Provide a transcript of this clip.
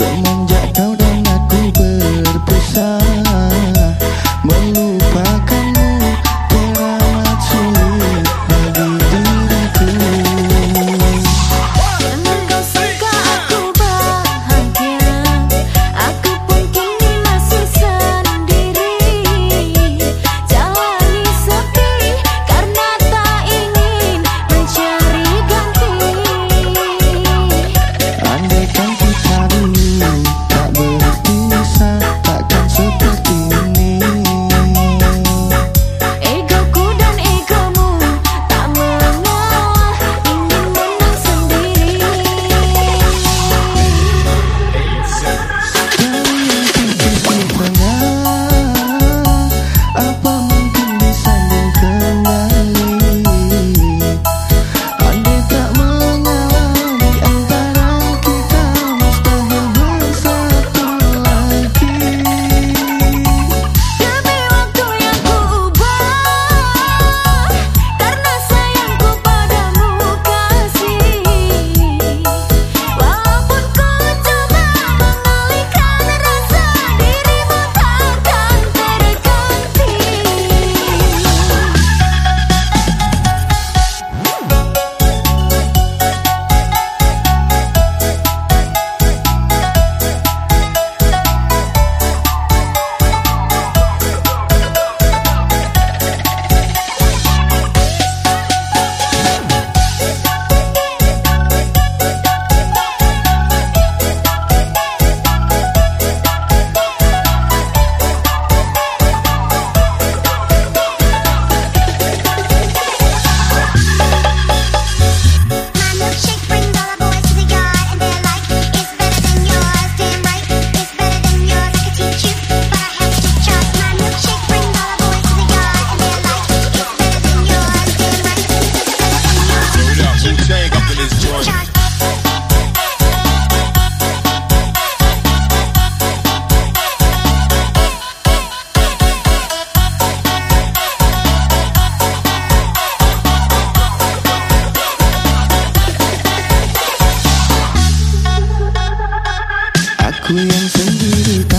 Chamam Ku yang